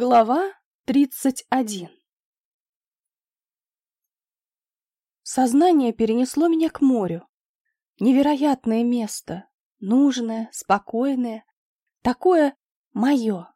Глава тридцать один Сознание перенесло меня к морю. Невероятное место, нужное, спокойное, такое мое.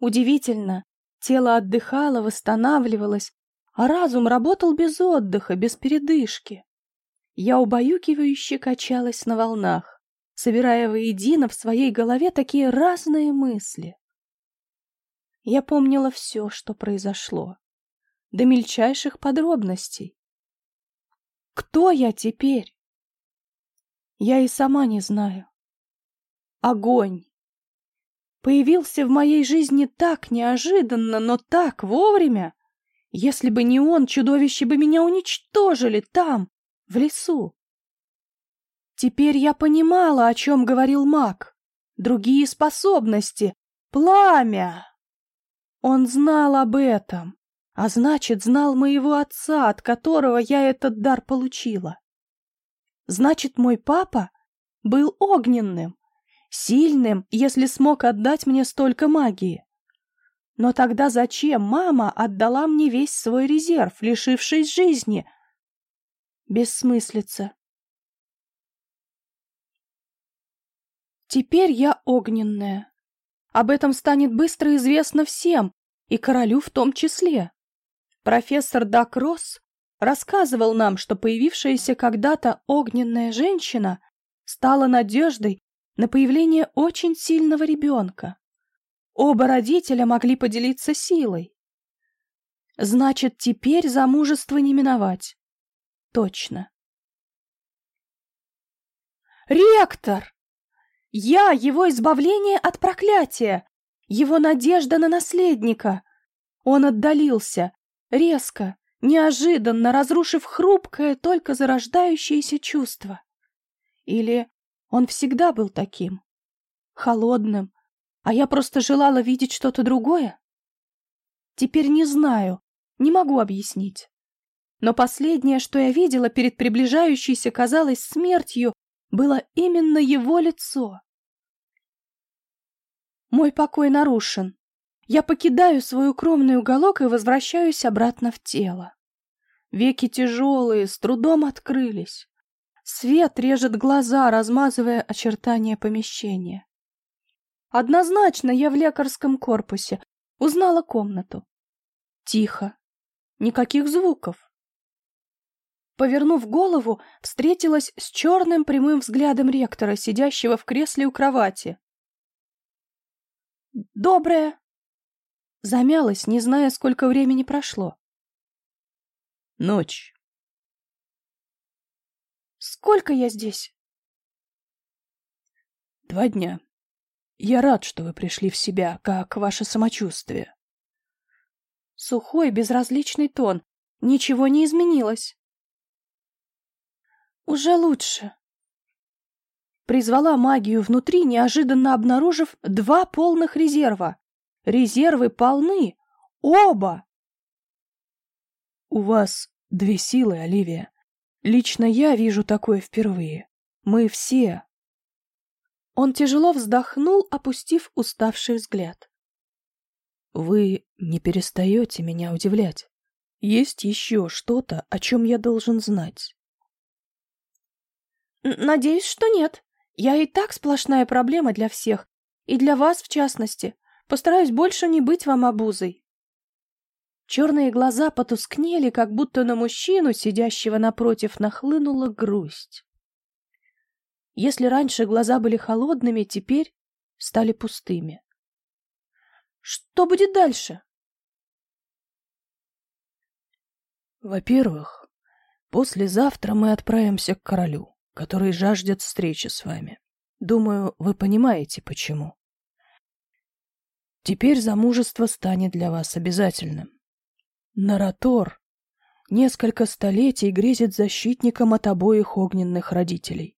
Удивительно, тело отдыхало, восстанавливалось, а разум работал без отдыха, без передышки. Я убаюкивающе качалась на волнах, собирая воедино в своей голове такие разные мысли. Я помнила все, что произошло, до мельчайших подробностей. Кто я теперь? Я и сама не знаю. Огонь. Появился в моей жизни так неожиданно, но так вовремя. Если бы не он, чудовища бы меня уничтожили там, в лесу. Теперь я понимала, о чем говорил маг. Другие способности. Пламя. Он знал об этом, а значит, знал моего отца, от которого я этот дар получила. Значит, мой папа был огненным, сильным, если смог отдать мне столько магии. Но тогда зачем мама отдала мне весь свой резерв, лишившись жизни? Бессмыслица. Теперь я огненная. Об этом станет быстро известно всем, и королю в том числе. Профессор Дакросс рассказывал нам, что появившаяся когда-то огненная женщина стала надеждой на появление очень сильного ребенка. Оба родителя могли поделиться силой. Значит, теперь замужество не миновать. Точно. «Ректор!» Я — его избавление от проклятия, его надежда на наследника. Он отдалился, резко, неожиданно разрушив хрупкое, только зарождающееся чувство. Или он всегда был таким, холодным, а я просто желала видеть что-то другое? Теперь не знаю, не могу объяснить. Но последнее, что я видела перед приближающейся, казалось, смертью, было именно его лицо. Мой покой нарушен. Я покидаю свой укромный уголок и возвращаюсь обратно в тело. Веки тяжелые, с трудом открылись. Свет режет глаза, размазывая очертания помещения. Однозначно я в лекарском корпусе. Узнала комнату. Тихо. Никаких звуков. Повернув голову, встретилась с черным прямым взглядом ректора, сидящего в кресле у кровати. «Доброе!» Замялась, не зная, сколько времени прошло. «Ночь». «Сколько я здесь?» «Два дня. Я рад, что вы пришли в себя. Как ваше самочувствие?» Сухой, безразличный тон. Ничего не изменилось. Уже лучше. Призвала магию внутри, неожиданно обнаружив два полных резерва. Резервы полны. Оба! У вас две силы, Оливия. Лично я вижу такое впервые. Мы все. Он тяжело вздохнул, опустив уставший взгляд. Вы не перестаете меня удивлять. Есть еще что-то, о чем я должен знать. Надеюсь, что нет. Я и так сплошная проблема для всех. И для вас, в частности. Постараюсь больше не быть вам обузой. Черные глаза потускнели, как будто на мужчину, сидящего напротив, нахлынула грусть. Если раньше глаза были холодными, теперь стали пустыми. Что будет дальше? Во-первых, послезавтра мы отправимся к королю который жаждет встречи с вами. Думаю, вы понимаете, почему. Теперь замужество станет для вас обязательным. Наратор несколько столетий грезит защитником от обоих огненных родителей.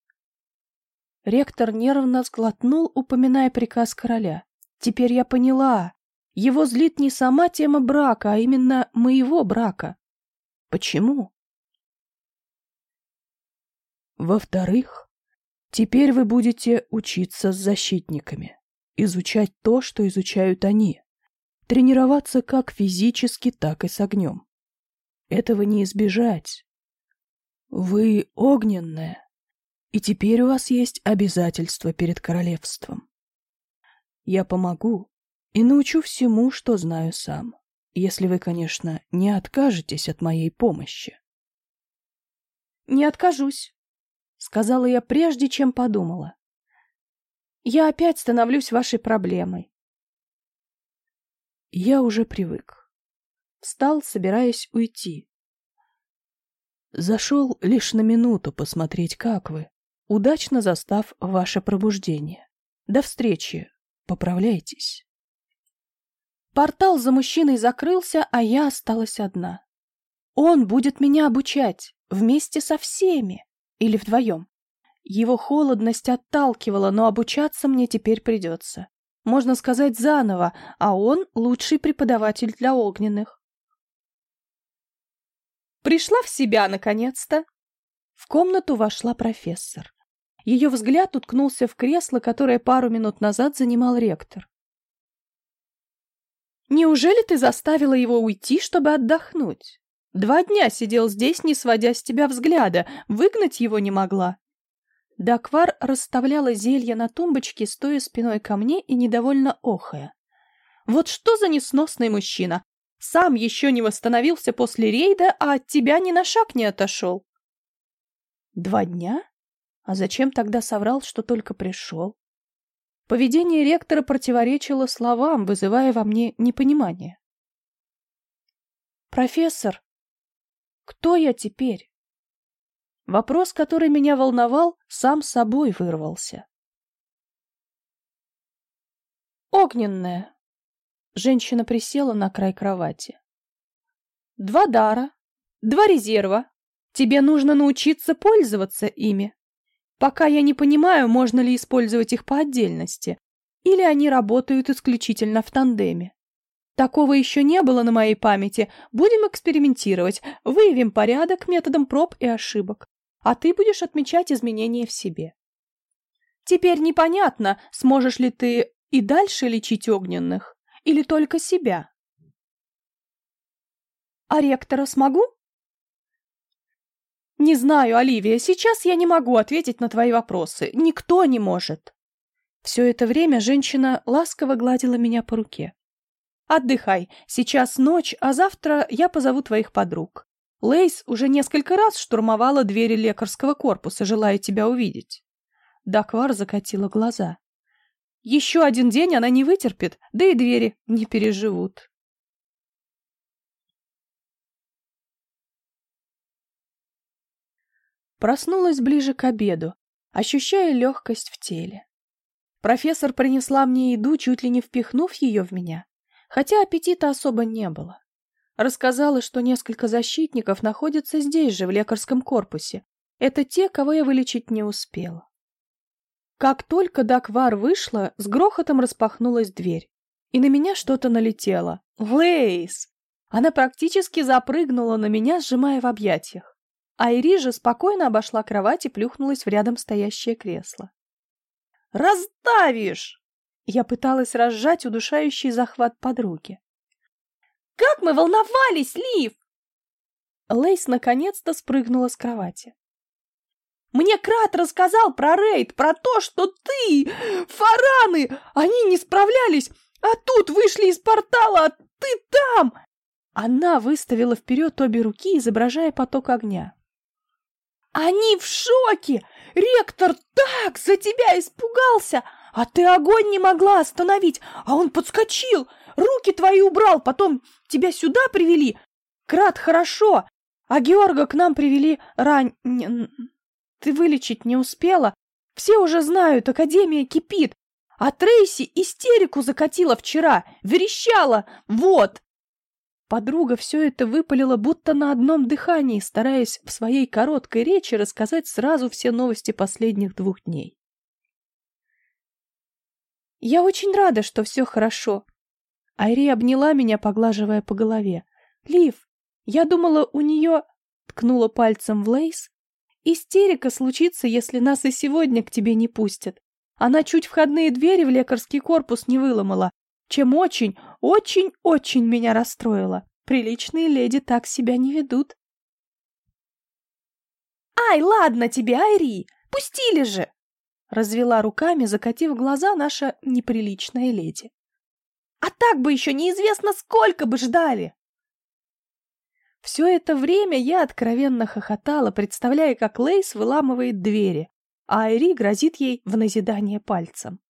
Ректор нервно сглотнул, упоминая приказ короля. Теперь я поняла. Его злит не сама тема брака, а именно моего брака. Почему? Во-вторых, теперь вы будете учиться с защитниками, изучать то, что изучают они, тренироваться как физически, так и с огнем. Этого не избежать. Вы огненная, и теперь у вас есть обязательства перед королевством. Я помогу и научу всему, что знаю сам, если вы, конечно, не откажетесь от моей помощи. «Не откажусь», — сказала я прежде, чем подумала. «Я опять становлюсь вашей проблемой». Я уже привык. Встал, собираясь уйти. Зашел лишь на минуту посмотреть, как вы, удачно застав ваше пробуждение. До встречи. Поправляйтесь. Портал за мужчиной закрылся, а я осталась одна. Он будет меня обучать, вместе со всеми. Или вдвоем. Его холодность отталкивала, но обучаться мне теперь придется. Можно сказать, заново, а он лучший преподаватель для огненных. Пришла в себя, наконец-то. В комнату вошла профессор. Ее взгляд уткнулся в кресло, которое пару минут назад занимал ректор. «Неужели ты заставила его уйти, чтобы отдохнуть? Два дня сидел здесь, не сводя с тебя взгляда, выгнать его не могла». Даквар расставляла зелье на тумбочке, стоя спиной ко мне и недовольно охая. «Вот что за несносный мужчина! Сам еще не восстановился после рейда, а от тебя ни на шаг не отошел». «Два дня?» А зачем тогда соврал, что только пришел? Поведение ректора противоречило словам, вызывая во мне непонимание. «Профессор, кто я теперь?» Вопрос, который меня волновал, сам собой вырвался. «Огненная!» Женщина присела на край кровати. «Два дара, два резерва. Тебе нужно научиться пользоваться ими. Пока я не понимаю, можно ли использовать их по отдельности, или они работают исключительно в тандеме. Такого еще не было на моей памяти. Будем экспериментировать, выявим порядок методом проб и ошибок, а ты будешь отмечать изменения в себе. Теперь непонятно, сможешь ли ты и дальше лечить огненных, или только себя. А ректора смогу? «Не знаю, Оливия, сейчас я не могу ответить на твои вопросы. Никто не может». Все это время женщина ласково гладила меня по руке. «Отдыхай. Сейчас ночь, а завтра я позову твоих подруг. Лейс уже несколько раз штурмовала двери лекарского корпуса, желая тебя увидеть». Даквар закатила глаза. «Еще один день она не вытерпит, да и двери не переживут». Проснулась ближе к обеду, ощущая легкость в теле. Профессор принесла мне еду, чуть ли не впихнув ее в меня, хотя аппетита особо не было. Рассказала, что несколько защитников находятся здесь же, в лекарском корпусе. Это те, кого я вылечить не успела. Как только Даквар вышла, с грохотом распахнулась дверь, и на меня что-то налетело. Лейс! Она практически запрыгнула на меня, сжимая в объятиях. Айри же спокойно обошла кровать и плюхнулась в рядом стоящее кресло. «Раздавишь!» Я пыталась разжать удушающий захват подруги. «Как мы волновались, Лив!» Лейс наконец-то спрыгнула с кровати. «Мне Крат рассказал про рейд, про то, что ты, фараны, они не справлялись, а тут вышли из портала, а ты там!» Она выставила вперед обе руки, изображая поток огня. Они в шоке! Ректор так за тебя испугался! А ты огонь не могла остановить, а он подскочил, руки твои убрал, потом тебя сюда привели. Крат хорошо, а Георга к нам привели рань... Ты вылечить не успела? Все уже знают, Академия кипит. А Трейси истерику закатила вчера, верещала. Вот, Подруга все это выпалила будто на одном дыхании, стараясь в своей короткой речи рассказать сразу все новости последних двух дней. «Я очень рада, что все хорошо». Айри обняла меня, поглаживая по голове. «Лив, я думала, у нее...» Ткнула пальцем в Лейс. «Истерика случится, если нас и сегодня к тебе не пустят. Она чуть входные двери в лекарский корпус не выломала. чем очень, очень-очень меня расстроило. Приличные леди так себя не ведут. «Ай, ладно тебе, Айри! Пустили же!» Развела руками, закатив глаза наша неприличная леди. «А так бы еще неизвестно, сколько бы ждали!» Все это время я откровенно хохотала, представляя, как Лейс выламывает двери, а Айри грозит ей в назидание пальцем.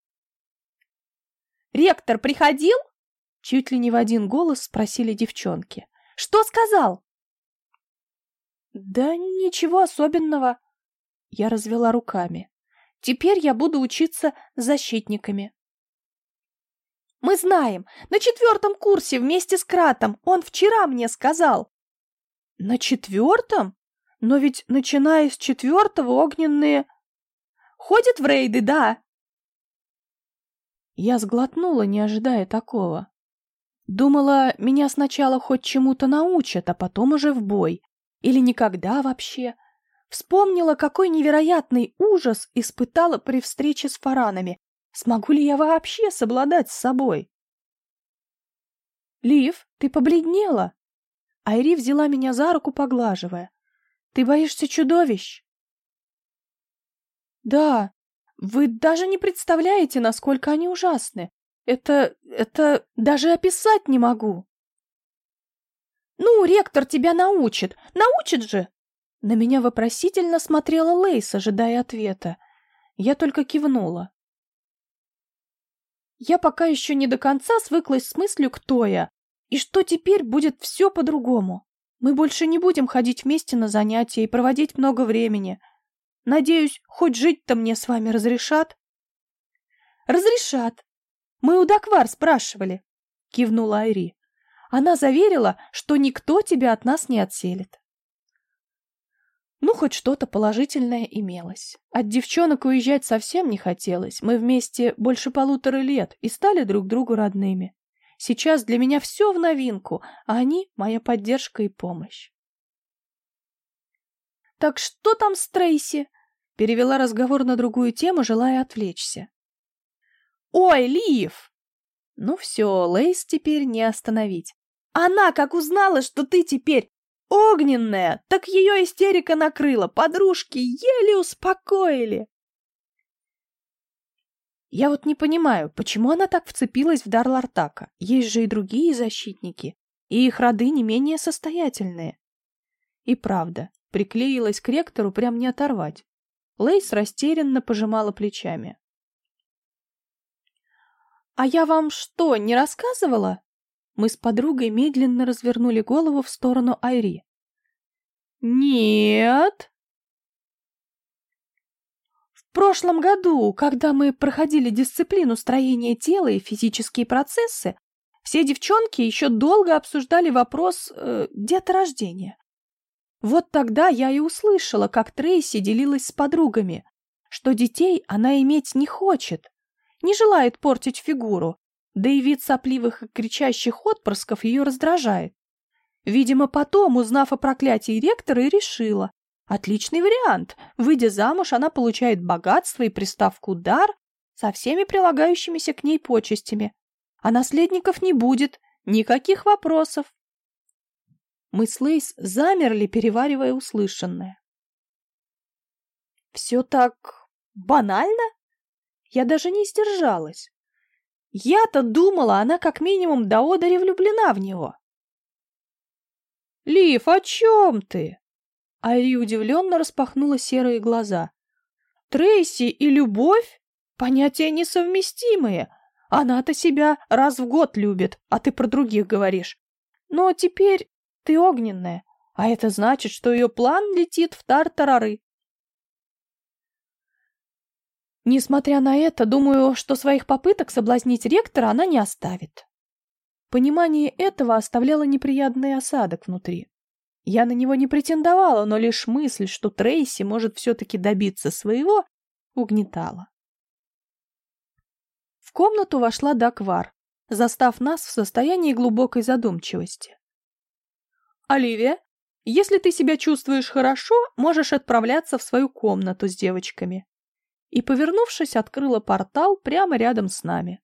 «Ректор приходил?» Чуть ли не в один голос спросили девчонки. «Что сказал?» «Да ничего особенного». Я развела руками. «Теперь я буду учиться защитниками». «Мы знаем. На четвертом курсе вместе с Кратом. Он вчера мне сказал». «На четвертом? Но ведь, начиная с четвертого, огненные...» «Ходят в рейды, да». Я сглотнула, не ожидая такого. Думала, меня сначала хоть чему-то научат, а потом уже в бой. Или никогда вообще. Вспомнила, какой невероятный ужас испытала при встрече с фаранами. Смогу ли я вообще совладать с собой? «Лив, ты побледнела!» Айри взяла меня за руку, поглаживая. «Ты боишься чудовищ?» «Да, вы даже не представляете, насколько они ужасны. Это... это... даже описать не могу!» «Ну, ректор тебя научит! Научит же!» На меня вопросительно смотрела Лейс, ожидая ответа. Я только кивнула. Я пока еще не до конца свыклась с мыслью, кто я, и что теперь будет все по-другому. Мы больше не будем ходить вместе на занятия и проводить много времени. Надеюсь, хоть жить-то мне с вами разрешат? Разрешат. Мы у Даквар спрашивали, кивнула Айри. Она заверила, что никто тебя от нас не отселит. Ну, хоть что-то положительное имелось. От девчонок уезжать совсем не хотелось. Мы вместе больше полутора лет и стали друг другу родными. Сейчас для меня все в новинку, а они — моя поддержка и помощь. «Так что там с Трейси?» — перевела разговор на другую тему, желая отвлечься. «Ой, Лив!» Ну все, Лейс теперь не остановить. Она как узнала, что ты теперь огненная, так ее истерика накрыла, подружки еле успокоили. Я вот не понимаю, почему она так вцепилась в дар Лартака? Есть же и другие защитники, и их роды не менее состоятельные. И правда, приклеилась к ректору прям не оторвать. Лейс растерянно пожимала плечами. «А я вам что, не рассказывала?» Мы с подругой медленно развернули голову в сторону Айри. «Нет!» В прошлом году, когда мы проходили дисциплину строения тела и физические процессы, все девчонки еще долго обсуждали вопрос э, деторождения. Вот тогда я и услышала, как Трейси делилась с подругами, что детей она иметь не хочет, не желает портить фигуру, да и вид сопливых и кричащих отпрысков ее раздражает. Видимо, потом, узнав о проклятии ректора, и решила, Отличный вариант. Выйдя замуж, она получает богатство и приставку «дар» со всеми прилагающимися к ней почестями. А наследников не будет, никаких вопросов. Мы с Лейс замерли, переваривая услышанное. Все так банально? Я даже не сдержалась. Я-то думала, она как минимум до одери влюблена в него. «Лив, о чем ты?» Айри удивленно распахнула серые глаза. «Трейси и любовь? Понятия несовместимые. Она-то себя раз в год любит, а ты про других говоришь. Но теперь ты огненная, а это значит, что ее план летит в тартарары». Несмотря на это, думаю, что своих попыток соблазнить ректора она не оставит. Понимание этого оставляло неприятный осадок внутри. Я на него не претендовала, но лишь мысль, что Трейси может все-таки добиться своего, угнетала. В комнату вошла Даквар, застав нас в состоянии глубокой задумчивости. «Оливия, если ты себя чувствуешь хорошо, можешь отправляться в свою комнату с девочками». И, повернувшись, открыла портал прямо рядом с нами.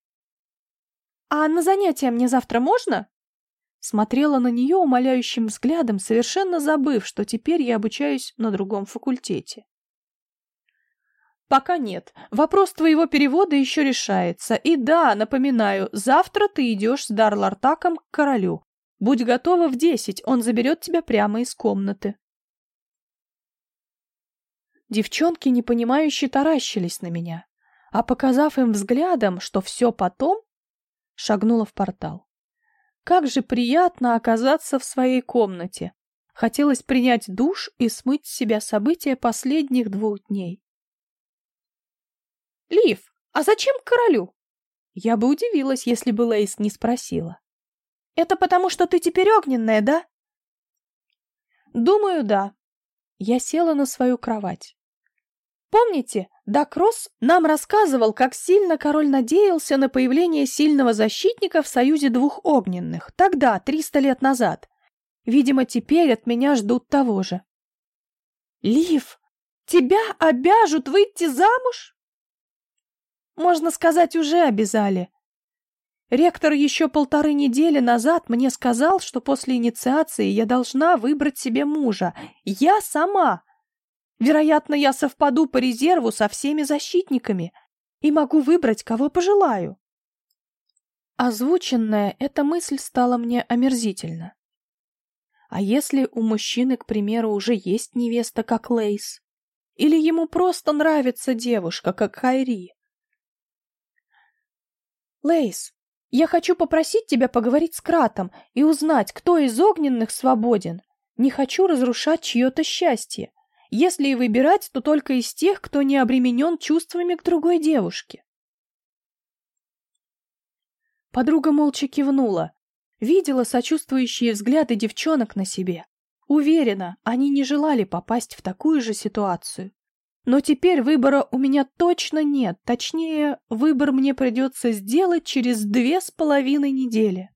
«А на занятия мне завтра можно?» Смотрела на нее умоляющим взглядом, совершенно забыв, что теперь я обучаюсь на другом факультете. «Пока нет. Вопрос твоего перевода еще решается. И да, напоминаю, завтра ты идешь с Дарлартаком к королю. Будь готова в десять, он заберет тебя прямо из комнаты». Девчонки непонимающе таращились на меня, а показав им взглядом, что все потом, шагнула в портал. Как же приятно оказаться в своей комнате. Хотелось принять душ и смыть с себя события последних двух дней. «Лив, а зачем к королю?» Я бы удивилась, если бы Лейс не спросила. «Это потому, что ты теперь огненная, да?» «Думаю, да». Я села на свою кровать. Помните, Дакросс нам рассказывал, как сильно король надеялся на появление сильного защитника в союзе двух огненных, тогда, триста лет назад. Видимо, теперь от меня ждут того же. Лив, тебя обяжут выйти замуж? Можно сказать, уже обязали. Ректор еще полторы недели назад мне сказал, что после инициации я должна выбрать себе мужа. Я сама. Вероятно, я совпаду по резерву со всеми защитниками и могу выбрать, кого пожелаю. Озвученная эта мысль стала мне омерзительна. А если у мужчины, к примеру, уже есть невеста, как Лейс? Или ему просто нравится девушка, как Хайри? Лейс, я хочу попросить тебя поговорить с Кратом и узнать, кто из огненных свободен. Не хочу разрушать чье-то счастье. Если и выбирать, то только из тех, кто не обременен чувствами к другой девушке. Подруга молча кивнула, видела сочувствующие взгляды девчонок на себе. Уверена, они не желали попасть в такую же ситуацию. Но теперь выбора у меня точно нет, точнее, выбор мне придется сделать через две с половиной недели.